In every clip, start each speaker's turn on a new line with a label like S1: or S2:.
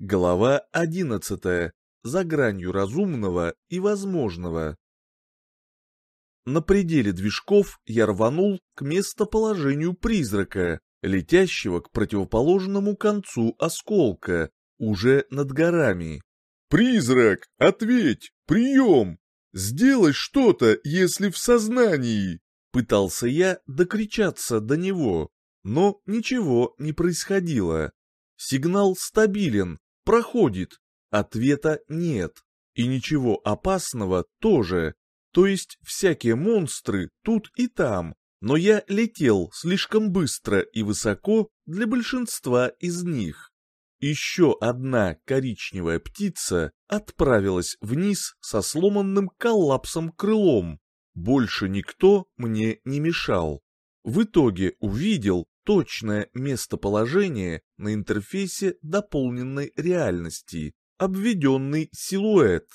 S1: Глава 11. За гранью разумного и возможного. На пределе движков я рванул к местоположению призрака, летящего к противоположному концу осколка, уже над горами.
S2: «Призрак, ответь! Прием! Сделай что-то, если в сознании!»
S1: Пытался я докричаться до него, но ничего не происходило. Сигнал стабилен, проходит, ответа нет. И ничего опасного тоже. То есть всякие монстры тут и там, но я летел слишком быстро и высоко для большинства из них. Еще одна коричневая птица отправилась вниз со сломанным коллапсом крылом. Больше никто мне не мешал. В итоге увидел точное местоположение на интерфейсе дополненной реальности, обведенный силуэт.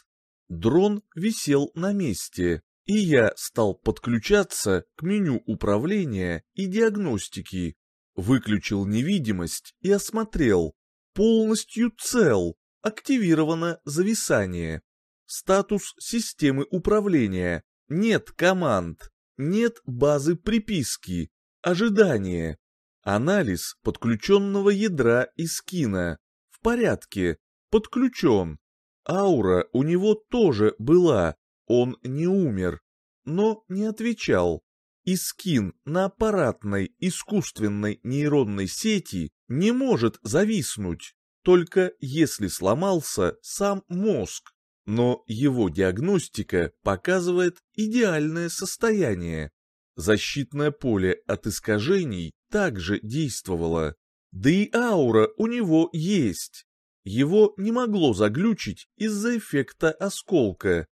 S1: Дрон висел на месте, и я стал подключаться к меню управления и диагностики. Выключил невидимость и осмотрел. Полностью цел, активировано зависание. Статус системы управления. Нет команд. Нет базы приписки. Ожидание. Анализ подключенного ядра и скина. В порядке. Подключен. Аура у него тоже была. Он не умер. Но не отвечал. И скин на аппаратной искусственной нейронной сети не может зависнуть. Только если сломался сам мозг. Но его диагностика показывает идеальное состояние. Защитное поле от искажений также действовало. Да и аура у него есть. Его не могло заглючить из-за эффекта осколка.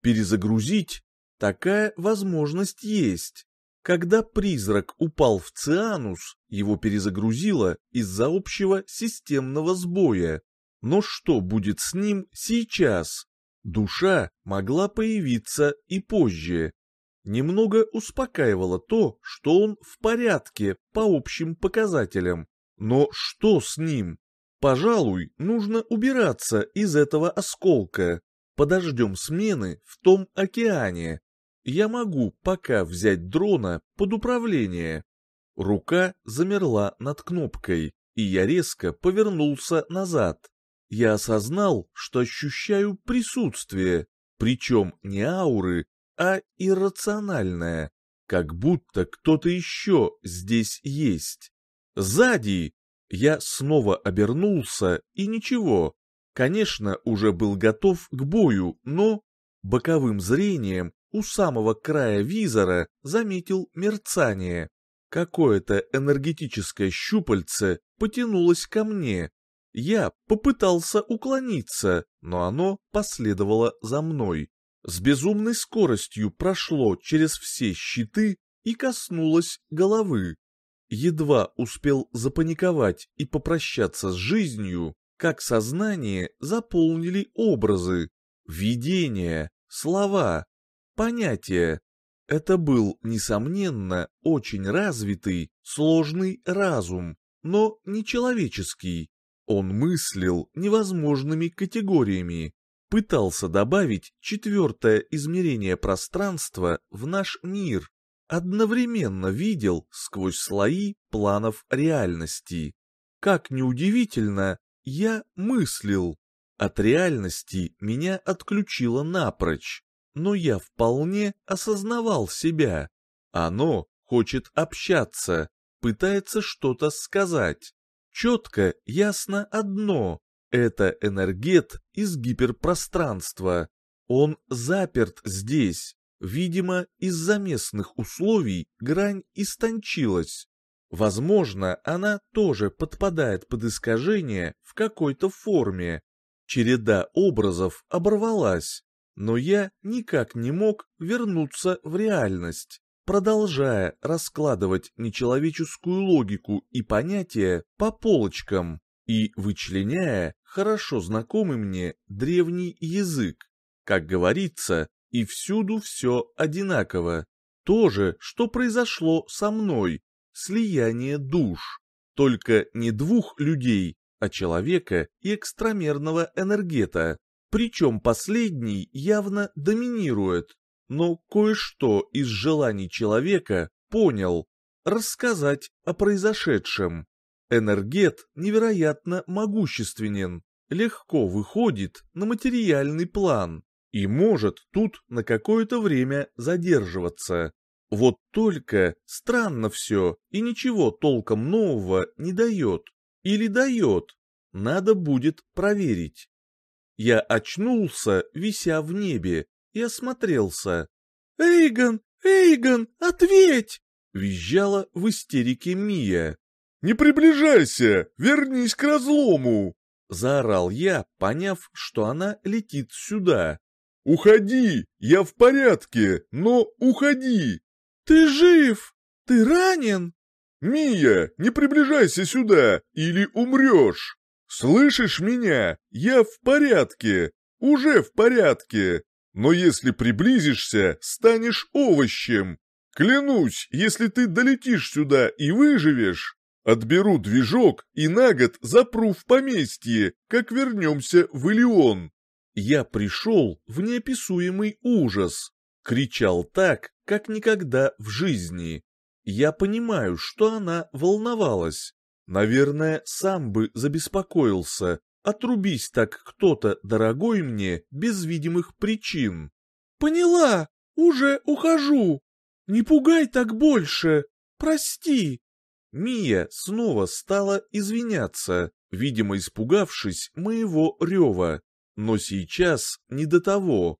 S1: Перезагрузить такая возможность есть. Когда призрак упал в цианус, его перезагрузило из-за общего системного сбоя. Но что будет с ним сейчас? Душа могла появиться и позже. Немного успокаивало то, что он в порядке по общим показателям. Но что с ним? Пожалуй, нужно убираться из этого осколка. Подождем смены в том океане. Я могу пока взять дрона под управление. Рука замерла над кнопкой, и я резко повернулся назад. Я осознал, что ощущаю присутствие, причем не ауры, а иррациональное, как будто кто-то еще здесь есть. Сзади! Я снова обернулся, и ничего. Конечно, уже был готов к бою, но боковым зрением у самого края визора заметил мерцание. Какое-то энергетическое щупальце потянулось ко мне. Я попытался уклониться, но оно последовало за мной с безумной скоростью прошло через все щиты и коснулось головы. Едва успел запаниковать и попрощаться с жизнью, как сознание заполнили образы, видения, слова, понятия. Это был, несомненно, очень развитый, сложный разум, но не человеческий. Он мыслил невозможными категориями, пытался добавить четвертое измерение пространства в наш мир, одновременно видел сквозь слои планов реальности. Как неудивительно, я мыслил. От реальности меня отключило напрочь, но я вполне осознавал себя. Оно хочет общаться, пытается что-то сказать. Четко, ясно одно. Это энергет из гиперпространства. Он заперт здесь. Видимо, из-за местных условий грань истончилась. Возможно, она тоже подпадает под искажение в какой-то форме. Череда образов оборвалась, но я никак не мог вернуться в реальность, продолжая раскладывать нечеловеческую логику и понятия по полочкам и вычленяя хорошо знакомый мне древний язык. Как говорится, и всюду все одинаково. То же, что произошло со мной, слияние душ. Только не двух людей, а человека и экстрамерного энергета. Причем последний явно доминирует. Но кое-что из желаний человека понял. Рассказать о произошедшем. Энергет невероятно могущественен, легко выходит на материальный план и может тут на какое-то время задерживаться. Вот только странно все и ничего толком нового не дает. Или дает. Надо будет проверить. Я очнулся, вися в небе, и осмотрелся. «Эйгон! Эйгон! Ответь!» — визжала в истерике Мия.
S2: «Не приближайся! Вернись к разлому!»
S1: — заорал я, поняв, что она летит сюда.
S2: «Уходи! Я в порядке, но уходи!»
S3: «Ты жив! Ты ранен?»
S2: «Мия, не приближайся сюда, или умрешь! Слышишь меня? Я в порядке! Уже в порядке! Но если приблизишься, станешь овощем! Клянусь, если ты долетишь сюда и выживешь, отберу движок и на год запру в поместье, как вернемся в Илион!»
S1: Я пришел в неописуемый ужас, кричал так, как никогда в жизни. Я понимаю, что она волновалась. Наверное, сам бы забеспокоился, отрубись так кто-то дорогой мне без видимых причин.
S3: «Поняла, уже ухожу. Не пугай так больше. Прости».
S1: Мия снова стала извиняться, видимо, испугавшись моего рева. Но сейчас не до того.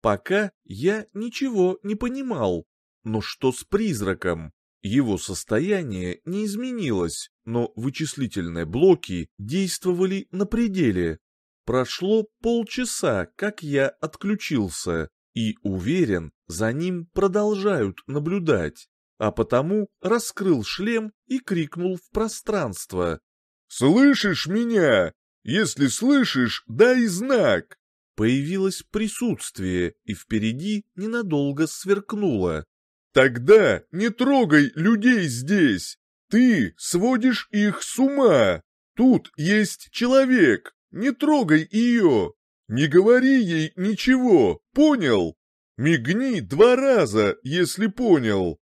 S1: Пока я ничего не понимал. Но что с призраком? Его состояние не изменилось, но вычислительные блоки действовали на пределе. Прошло полчаса, как я отключился, и, уверен, за ним продолжают наблюдать, а потому раскрыл шлем и крикнул в пространство.
S2: «Слышишь меня? Если слышишь, дай знак!»
S1: Появилось присутствие, и впереди ненадолго сверкнуло.
S2: «Тогда не трогай людей здесь! Ты сводишь их с ума! Тут есть человек, не трогай ее! Не говори ей ничего, понял? Мигни два раза, если понял!»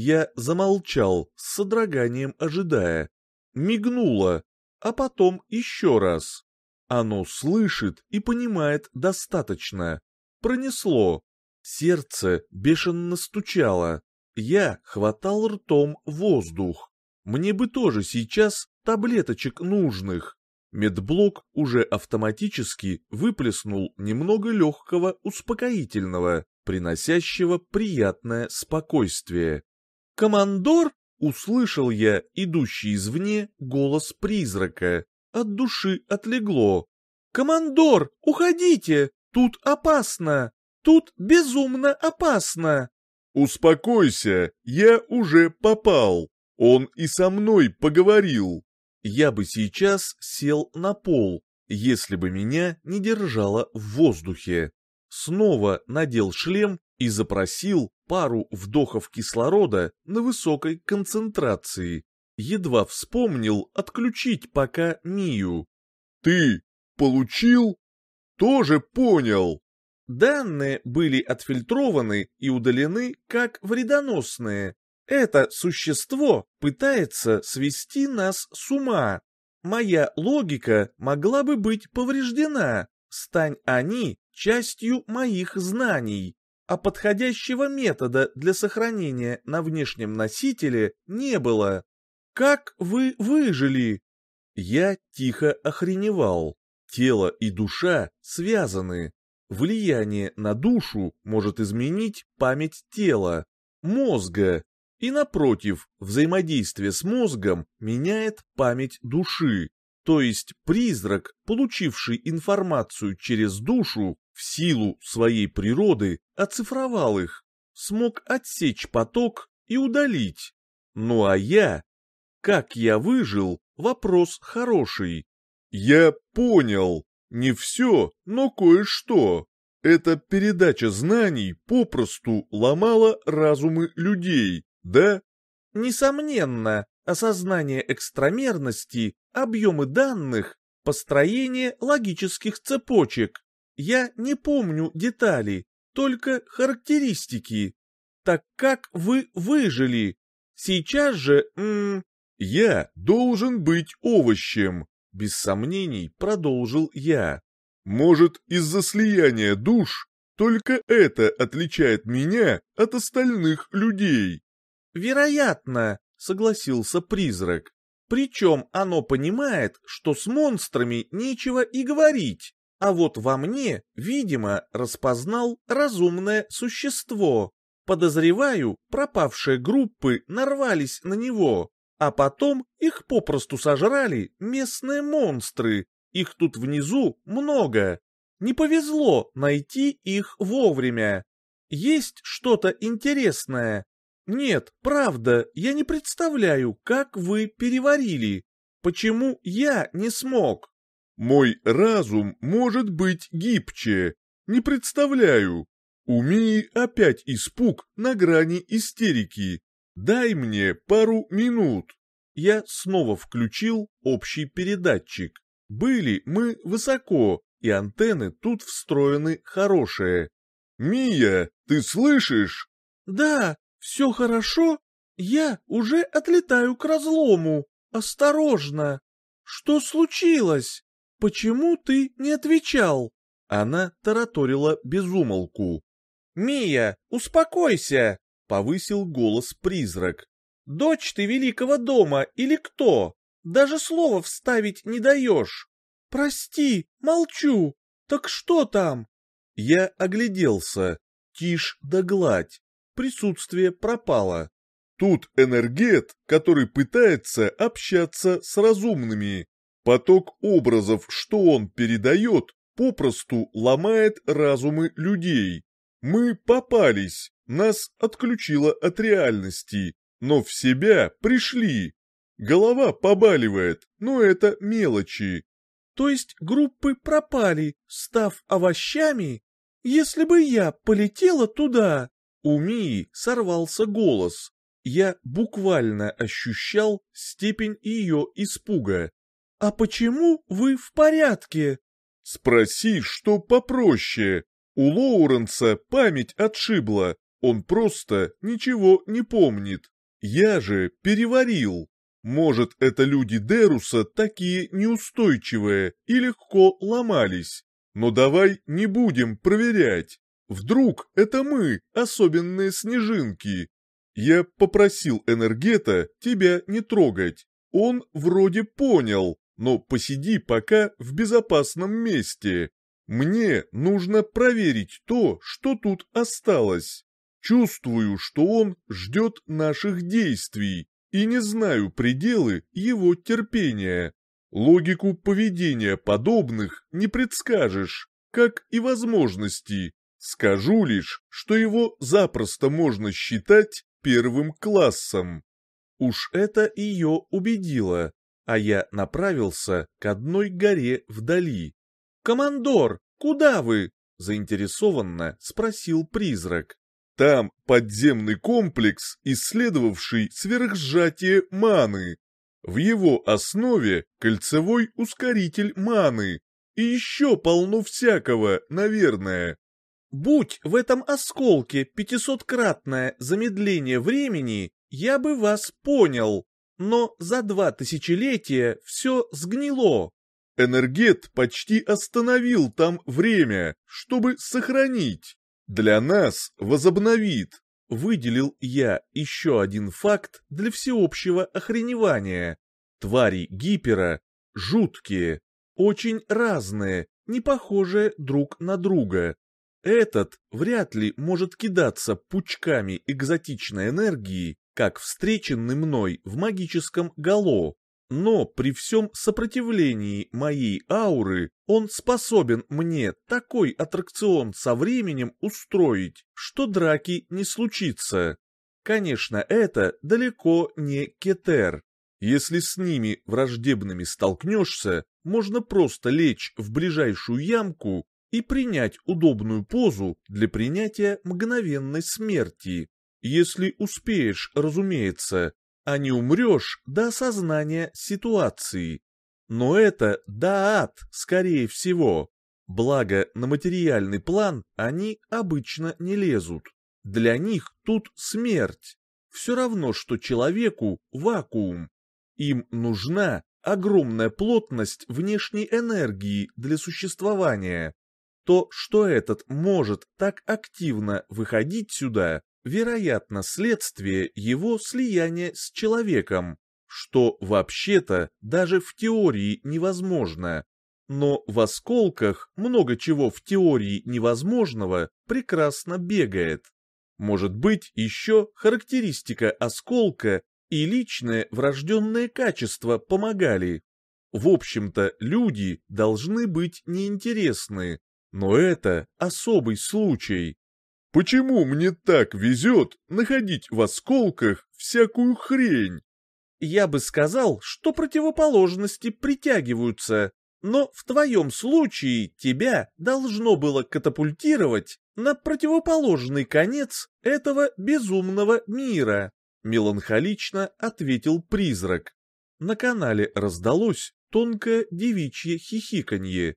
S1: Я замолчал, с содроганием ожидая. Мигнуло, а потом еще раз. Оно слышит и понимает достаточно. Пронесло. Сердце бешено стучало. Я хватал ртом воздух. Мне бы тоже сейчас таблеточек нужных. Медблок уже автоматически выплеснул немного легкого успокоительного, приносящего приятное спокойствие. «Командор?» — услышал я идущий извне голос призрака, от души отлегло. «Командор, уходите! Тут опасно! Тут безумно опасно!»
S2: «Успокойся, я уже попал. Он и со мной поговорил».
S1: Я бы сейчас сел на пол, если бы меня не держало в воздухе. Снова надел шлем и запросил пару вдохов кислорода на высокой концентрации едва вспомнил отключить пока Мию.
S2: «Ты получил? Тоже понял!»
S1: Данные были отфильтрованы и удалены как вредоносные. Это существо пытается свести нас с ума. Моя логика могла бы быть повреждена, стань они частью моих знаний. А подходящего метода для сохранения на внешнем носителе не было. Как вы выжили?» Я тихо охреневал. Тело и душа связаны. Влияние на душу может изменить память тела, мозга, и напротив, взаимодействие с мозгом меняет память души. То есть призрак, получивший информацию через душу, в силу своей природы оцифровал их, смог отсечь поток и удалить. Ну а я как я выжил, вопрос хороший.
S2: Я понял. Не все, но кое-что. Эта передача знаний попросту ломала разумы людей, да?
S1: Несомненно, осознание экстрамерности объемы данных, построение логических цепочек. Я не помню детали, только характеристики. Так как вы выжили? Сейчас же, м
S2: я должен быть овощем, без сомнений продолжил я. Может, из-за слияния душ только это отличает меня от остальных людей.
S1: Вероятно, согласился призрак. Причем оно понимает, что с монстрами нечего и говорить, а вот во мне, видимо, распознал разумное существо. Подозреваю, пропавшие группы нарвались на него, а потом их попросту сожрали местные монстры. Их тут внизу много. Не повезло найти их вовремя. Есть что-то интересное, нет, правда, я не представляю, как вы переварили. Почему я не смог?
S2: Мой разум может быть гибче. Не представляю. У Мии опять испуг на грани истерики. Дай мне пару минут. Я снова включил общий передатчик. Были мы высоко, и антенны тут встроены хорошие. «Мия, ты слышишь?»
S3: «Да, «Все хорошо? Я уже отлетаю к разлому. Осторожно! Что случилось? Почему ты не отвечал?»
S1: Она тараторила безумолку. «Мия, успокойся!» — повысил голос призрак. «Дочь ты великого дома или кто? Даже слова вставить не даешь!»
S3: «Прости, молчу. Так что там?»
S1: Я огляделся. Тишь да гладь присутствие пропало.
S2: Тут энергет, который пытается общаться с разумными. Поток образов, что он передает, попросту ломает разумы людей. Мы попались, нас отключило от реальности, но в себя пришли. Голова побаливает, но это мелочи.
S3: То есть группы пропали, став овощами? Если бы я полетела туда,
S1: у Мии сорвался голос. Я буквально ощущал степень ее испуга.
S3: «А почему вы в порядке?»
S2: «Спроси, что попроще. У Лоуренса память отшибла, он просто ничего не помнит. Я же переварил. Может, это люди Деруса такие неустойчивые и легко ломались. Но давай не будем проверять. Вдруг это мы, особенные снежинки? Я попросил Энергета тебя не трогать. Он вроде понял, но посиди пока в безопасном месте. Мне нужно проверить то, что тут осталось. Чувствую, что он ждет наших действий, и не знаю пределы его терпения. Логику поведения подобных не предскажешь, как и возможности. Скажу лишь, что его запросто можно считать первым классом.
S1: Уж это ее убедило, а я направился к одной горе вдали. «Командор, куда вы?» — заинтересованно спросил призрак.
S2: «Там подземный комплекс, исследовавший сверхсжатие маны. В его основе кольцевой ускоритель маны. И еще полно всякого, наверное.
S3: Будь в этом осколке пятисоткратное замедление времени, я бы вас понял, но за два тысячелетия все сгнило.
S2: Энергет почти остановил там время, чтобы сохранить. Для нас возобновит.
S1: Выделил я еще один факт для всеобщего охреневания. Твари гипера жуткие, очень разные, не похожие друг на друга. Этот вряд ли может кидаться пучками экзотичной энергии, как встреченный мной в магическом гало, но при всем сопротивлении моей ауры он способен мне такой аттракцион со временем устроить, что драки не случится. Конечно, это далеко не кетер. Если с ними враждебными столкнешься, можно просто лечь в ближайшую ямку и принять удобную позу для принятия мгновенной смерти, если успеешь, разумеется, а не умрешь до осознания ситуации. Но это даат, скорее всего. Благо, на материальный план они обычно не лезут. Для них тут смерть. Все равно, что человеку вакуум. Им нужна огромная плотность внешней энергии для существования. То, что этот может так активно выходить сюда, вероятно, следствие его слияния с человеком, что вообще-то даже в теории невозможно. Но в осколках много чего в теории невозможного прекрасно бегает. Может быть, еще характеристика осколка и личное врожденное качество помогали. В общем-то, люди должны быть неинтересны, но это особый случай.
S2: Почему мне так везет находить в осколках всякую хрень?
S3: Я бы сказал, что противоположности притягиваются, но в твоем случае тебя должно было катапультировать на противоположный конец этого безумного мира, меланхолично ответил призрак. На канале раздалось тонкое девичье хихиканье.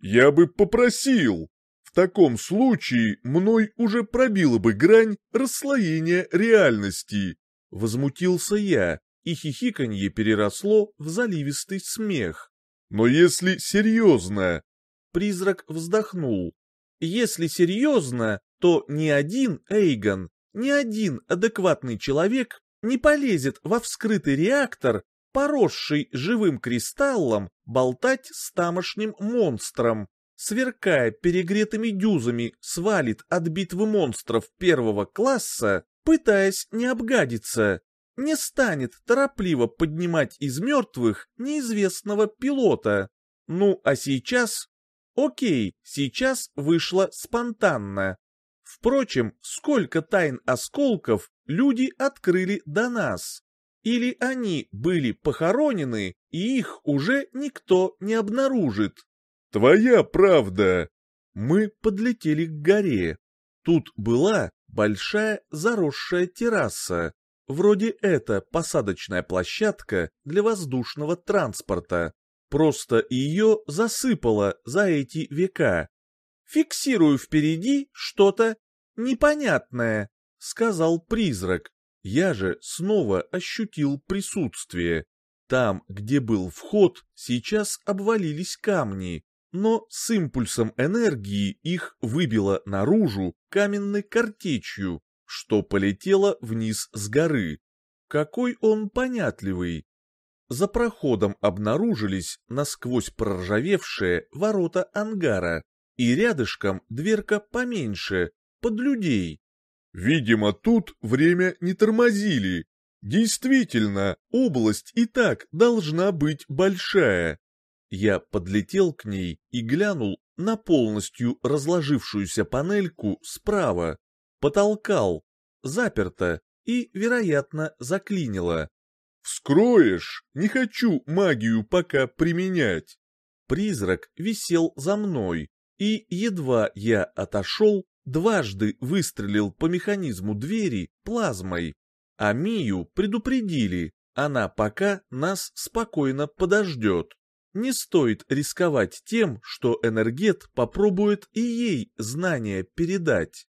S2: «Я бы попросил! В таком случае мной уже пробила бы грань расслоения реальности!»
S1: Возмутился я, и хихиканье переросло в заливистый смех.
S2: Но если серьезно...
S3: Призрак вздохнул. Если серьезно, то ни один Эйгон, ни один адекватный человек не полезет во вскрытый реактор, поросший живым кристаллом, болтать с тамошним монстром. Сверкая перегретыми дюзами, свалит от битвы монстров первого класса, пытаясь не обгадиться не станет торопливо поднимать из мертвых неизвестного пилота. Ну, а сейчас... Окей, сейчас вышло спонтанно. Впрочем, сколько тайн осколков люди открыли до нас? Или они были похоронены, и их уже никто не обнаружит?
S2: Твоя правда.
S1: Мы подлетели к горе. Тут была большая заросшая терраса, Вроде это посадочная площадка для воздушного транспорта. Просто ее засыпало за эти века.
S3: «Фиксирую впереди что-то непонятное», — сказал призрак.
S1: Я же снова ощутил присутствие. Там, где был вход, сейчас обвалились камни, но с импульсом энергии их выбило наружу каменной картечью что полетело вниз с горы. Какой он понятливый. За проходом обнаружились насквозь проржавевшие ворота ангара, и рядышком дверка поменьше, под людей.
S2: Видимо, тут время не тормозили. Действительно, область и так должна быть большая.
S1: Я подлетел к ней и глянул на полностью разложившуюся панельку справа потолкал, заперто и, вероятно, заклинило.
S2: «Вскроешь? Не хочу магию пока применять».
S1: Призрак висел за мной, и едва я отошел, дважды выстрелил по механизму двери плазмой. А Мию предупредили, она пока нас спокойно подождет. Не стоит рисковать тем, что энергет попробует и ей знания передать.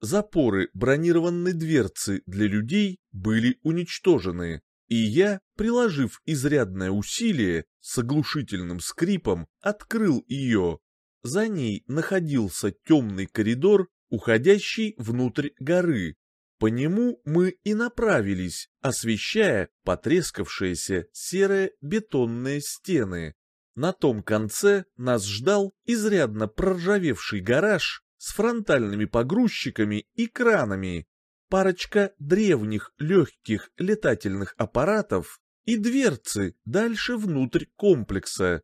S1: Запоры бронированной дверцы для людей были уничтожены, и я, приложив изрядное усилие, с оглушительным скрипом открыл ее. За ней находился темный коридор, уходящий внутрь горы. По нему мы и направились, освещая потрескавшиеся серые бетонные стены. На том конце нас ждал изрядно проржавевший гараж с фронтальными погрузчиками и кранами, парочка древних легких летательных аппаратов и дверцы дальше внутрь комплекса.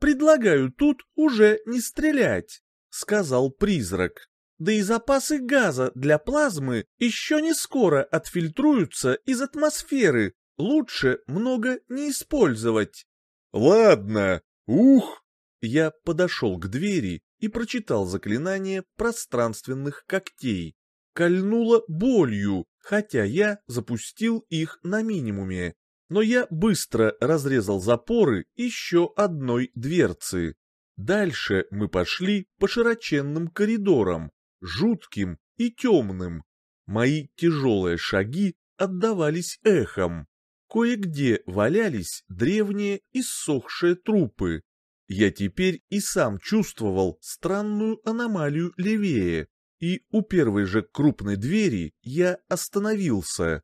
S3: «Предлагаю тут уже не стрелять», — сказал призрак. «Да и запасы газа для плазмы еще не скоро отфильтруются из атмосферы, лучше много не использовать».
S2: «Ладно, ух!»
S1: Я подошел к двери и прочитал заклинание пространственных когтей. Кольнуло болью, хотя я запустил их на минимуме. Но я быстро разрезал запоры еще одной дверцы. Дальше мы пошли по широченным коридорам, жутким и темным. Мои тяжелые шаги отдавались эхом. Кое-где валялись древние иссохшие трупы. Я теперь и сам чувствовал странную аномалию левее, и у первой же крупной двери я остановился.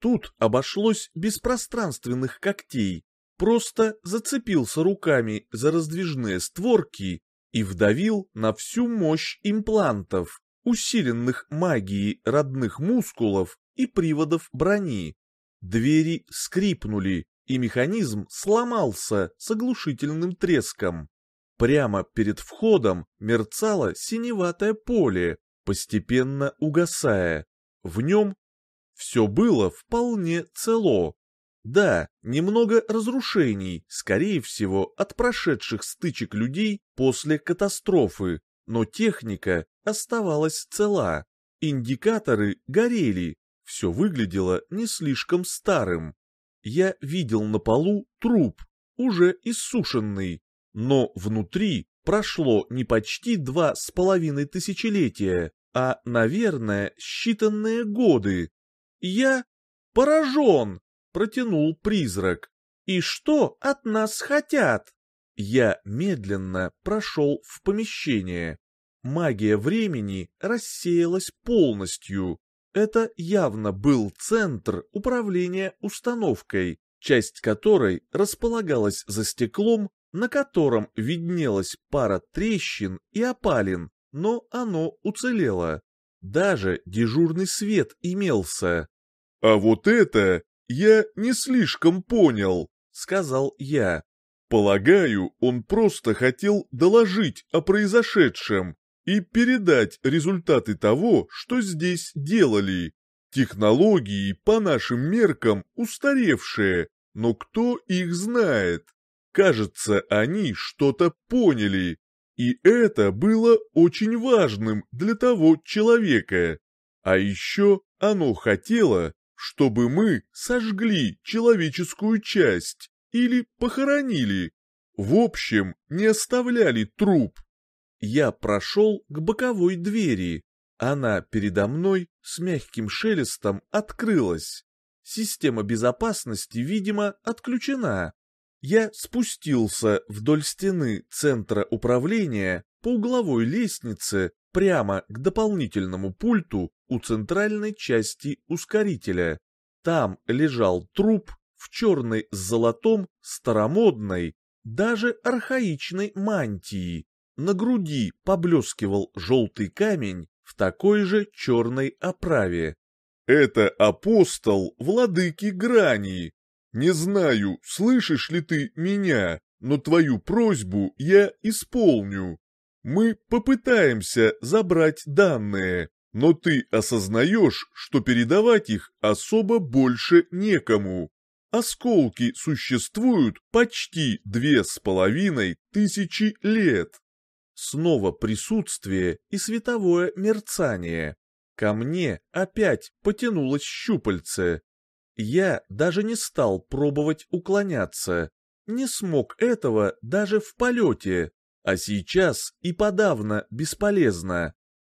S1: Тут обошлось без пространственных когтей, просто зацепился руками за раздвижные створки и вдавил на всю мощь имплантов, усиленных магией родных мускулов и приводов брони. Двери скрипнули, и механизм сломался с оглушительным треском. Прямо перед входом мерцало синеватое поле, постепенно угасая. В нем все было вполне цело. Да, немного разрушений, скорее всего, от прошедших стычек людей после катастрофы, но техника оставалась цела. Индикаторы горели, все выглядело не слишком старым. Я видел на полу труп, уже иссушенный, но внутри прошло не почти два с половиной тысячелетия, а, наверное, считанные годы. Я поражен, протянул призрак. И что от нас хотят? Я медленно прошел в помещение. Магия времени рассеялась полностью. Это явно был центр управления установкой, часть которой располагалась за стеклом, на котором виднелась пара трещин и опалин, но оно уцелело. Даже дежурный свет имелся.
S2: «А вот это я не слишком понял», — сказал я. «Полагаю, он просто хотел доложить о произошедшем, и передать результаты того, что здесь делали. Технологии по нашим меркам устаревшие, но кто их знает? Кажется, они что-то поняли, и это было очень важным для того человека. А еще оно хотело, чтобы мы сожгли человеческую часть или похоронили. В общем, не оставляли труп.
S1: Я прошел к боковой двери. Она передо мной с мягким шелестом открылась. Система безопасности, видимо, отключена. Я спустился вдоль стены центра управления по угловой лестнице прямо к дополнительному пульту у центральной части ускорителя. Там лежал труп в черной с золотом старомодной, даже архаичной мантии. На груди поблескивал желтый камень в такой же черной оправе.
S2: «Это апостол владыки грани. Не знаю, слышишь ли ты меня, но твою просьбу я исполню. Мы попытаемся забрать данные, но ты осознаешь, что передавать их особо больше некому. Осколки существуют почти две с половиной тысячи лет.
S1: Снова присутствие и световое мерцание. Ко мне опять потянулось щупальце. Я даже не стал пробовать уклоняться. Не смог этого даже в полете, а сейчас и подавно бесполезно.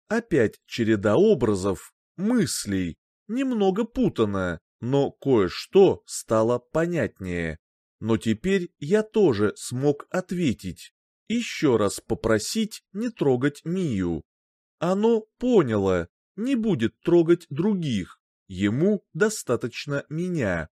S1: Опять череда образов, мыслей, немного путано, но кое-что стало понятнее. Но теперь я тоже смог ответить еще раз попросить не трогать Мию. Оно поняло, не будет трогать других, ему достаточно меня.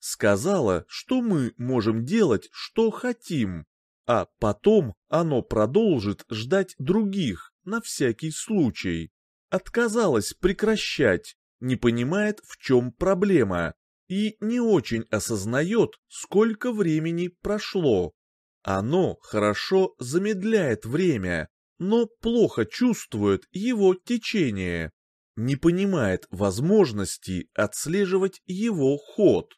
S1: Сказала, что мы можем делать, что хотим, а потом оно продолжит ждать других на всякий случай. Отказалась прекращать, не понимает, в чем проблема, и не очень осознает, сколько времени прошло. Оно хорошо замедляет время, но плохо чувствует его течение, не понимает возможности отслеживать его ход.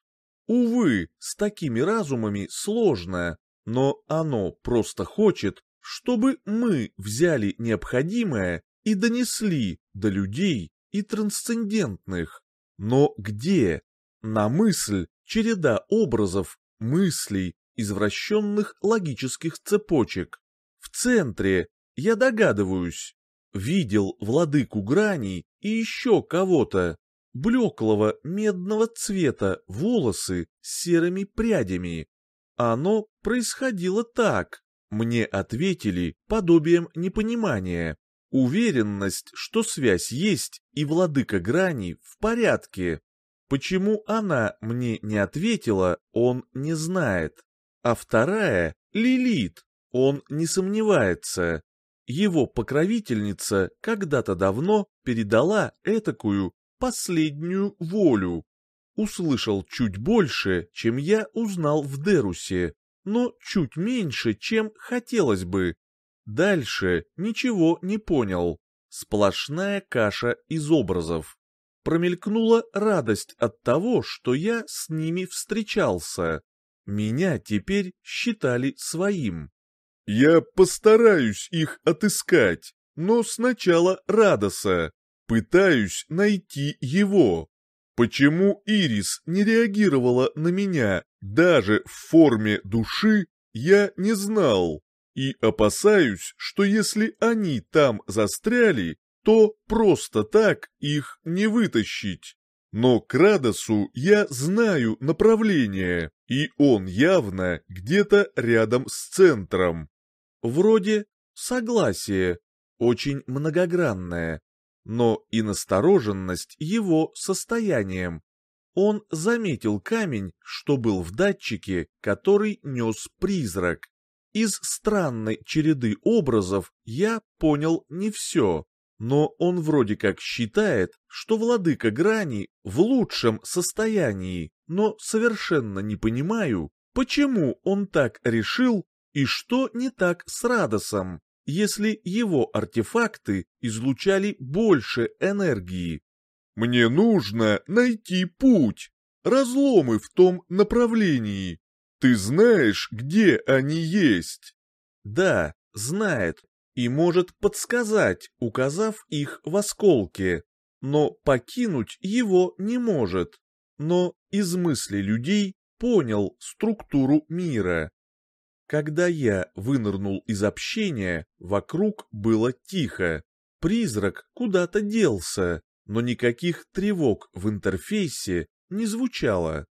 S1: Увы, с такими разумами сложно, но оно просто хочет, чтобы мы взяли необходимое и донесли до людей и трансцендентных. Но где? На мысль череда образов, мыслей, извращенных логических цепочек. В центре, я догадываюсь, видел владыку граней и еще кого-то, блеклого медного цвета волосы с серыми прядями. Оно происходило так. Мне ответили подобием непонимания. Уверенность, что связь есть и владыка грани в порядке. Почему она мне не ответила, он не знает. А вторая — Лилит, он не сомневается. Его покровительница когда-то давно передала этакую последнюю волю. Услышал чуть больше, чем я узнал в Дерусе, но чуть меньше, чем хотелось бы. Дальше ничего не понял. Сплошная каша из образов. Промелькнула радость от того, что я с ними встречался. Меня теперь считали своим.
S2: Я постараюсь их отыскать, но сначала Радоса. Пытаюсь найти его. Почему Ирис не реагировала на меня даже в форме души, я не знал. И опасаюсь, что если они там застряли, то просто так их не вытащить. Но к Радосу я знаю направление, и он явно где-то рядом с центром.
S1: Вроде согласие, очень многогранное, но и настороженность его состоянием. Он заметил камень, что был в датчике, который нес призрак. Из странной череды образов я понял не все, но он вроде как считает, что владыка грани в лучшем состоянии, но совершенно не понимаю, почему он так решил и что не так с Радосом, если его артефакты излучали больше энергии.
S2: Мне нужно найти путь, разломы в том направлении. Ты знаешь, где они есть?
S1: Да, знает, и может подсказать, указав их в осколке, но покинуть его не может. Но из мысли людей понял структуру мира. Когда я вынырнул из общения, вокруг было тихо. Призрак куда-то делся, но никаких тревог в интерфейсе не звучало.